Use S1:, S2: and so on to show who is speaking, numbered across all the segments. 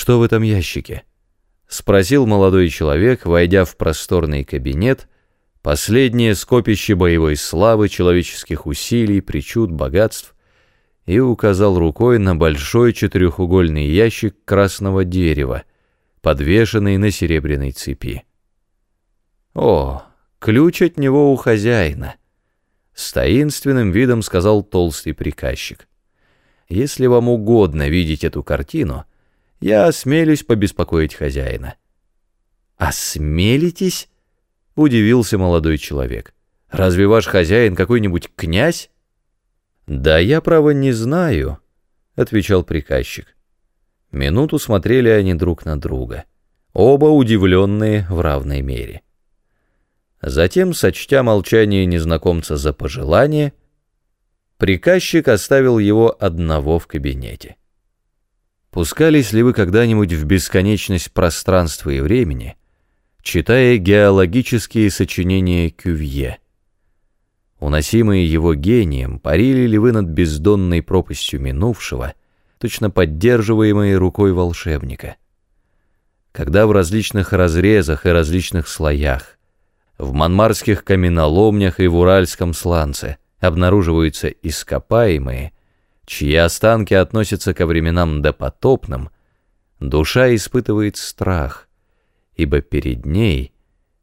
S1: «Что в этом ящике?» — спросил молодой человек, войдя в просторный кабинет, последнее скопище боевой славы, человеческих усилий, причуд, богатств, и указал рукой на большой четырехугольный ящик красного дерева, подвешенный на серебряной цепи. «О, ключ от него у хозяина!» — с таинственным видом сказал толстый приказчик. «Если вам угодно видеть эту картину, я осмелюсь побеспокоить хозяина». «Осмелитесь?» — удивился молодой человек. «Разве ваш хозяин какой-нибудь князь?» «Да я, право, не знаю», — отвечал приказчик. Минуту смотрели они друг на друга, оба удивленные в равной мере. Затем, сочтя молчание незнакомца за пожелание, приказчик оставил его одного в кабинете. Пускались ли вы когда-нибудь в бесконечность пространства и времени, читая геологические сочинения Кювье? Уносимые его гением, парили ли вы над бездонной пропастью минувшего, точно поддерживаемые рукой волшебника? Когда в различных разрезах и различных слоях, в манмарских каменоломнях и в уральском сланце обнаруживаются ископаемые, чьи останки относятся ко временам допотопным, душа испытывает страх, ибо перед ней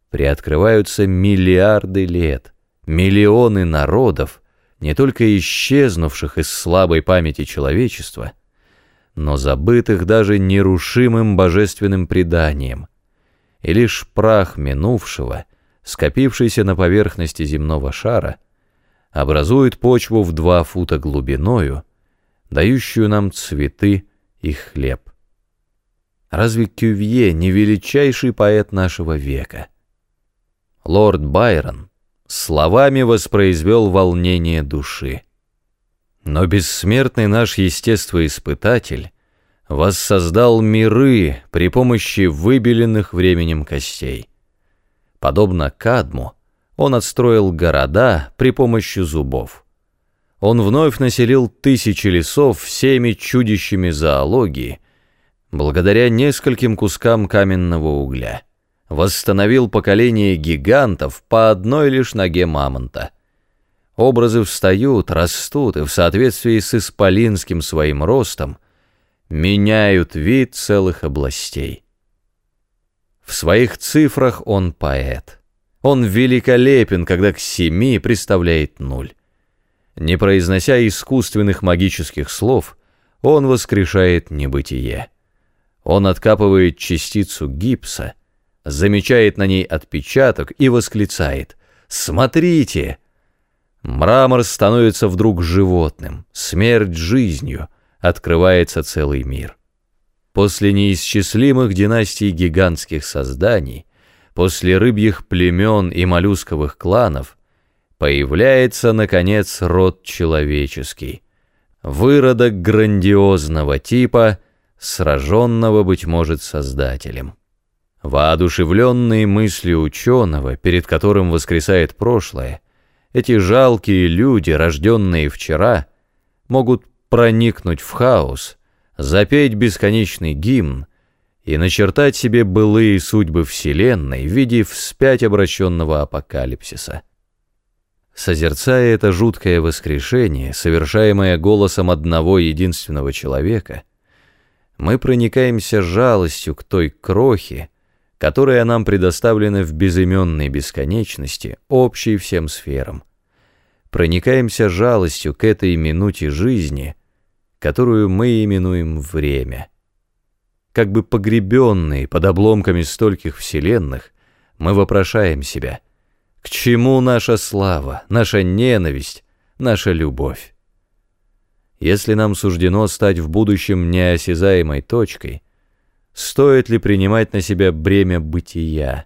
S1: приоткрываются миллиарды лет — миллионы народов, не только исчезнувших из слабой памяти человечества, но забытых даже нерушимым божественным преданием, и лишь прах минувшего, скопившийся на поверхности земного шара, образует почву в два фута глубиною, дающую нам цветы и хлеб. Разве Кювье не величайший поэт нашего века? Лорд Байрон — словами воспроизвел волнение души. Но бессмертный наш естествоиспытатель воссоздал миры при помощи выбеленных временем костей. Подобно Кадму, он отстроил города при помощи зубов. Он вновь населил тысячи лесов всеми чудищами зоологии, благодаря нескольким кускам каменного угля восстановил поколение гигантов по одной лишь ноге мамонта. Образы встают, растут и в соответствии с исполинским своим ростом меняют вид целых областей. В своих цифрах он поэт. Он великолепен, когда к семи представляет нуль. Не произнося искусственных магических слов, он воскрешает небытие. Он откапывает частицу гипса — замечает на ней отпечаток и восклицает «Смотрите!». Мрамор становится вдруг животным, смерть жизнью, открывается целый мир. После неисчислимых династий гигантских созданий, после рыбьих племен и моллюсковых кланов, появляется, наконец, род человеческий, выродок грандиозного типа, сраженного, быть может, Создателем. Воодушевленные мысли ученого, перед которым воскресает прошлое, эти жалкие люди, рожденные вчера, могут проникнуть в хаос, запеть бесконечный гимн и начертать себе былые судьбы Вселенной в виде вспять обращенного апокалипсиса. Созерцая это жуткое воскрешение, совершаемое голосом одного единственного человека, мы проникаемся жалостью к той крохе, которая нам предоставлена в безыменной бесконечности, общей всем сферам. Проникаемся жалостью к этой минуте жизни, которую мы именуем время. Как бы погребенные под обломками стольких вселенных, мы вопрошаем себя, к чему наша слава, наша ненависть, наша любовь? Если нам суждено стать в будущем неосязаемой точкой — стоит ли принимать на себя бремя бытия.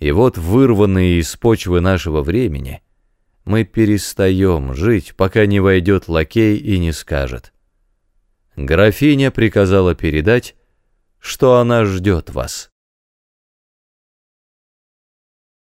S1: И вот, вырванные из почвы нашего времени, мы перестаем жить, пока не войдет лакей и не скажет. Графиня приказала передать, что она ждет вас.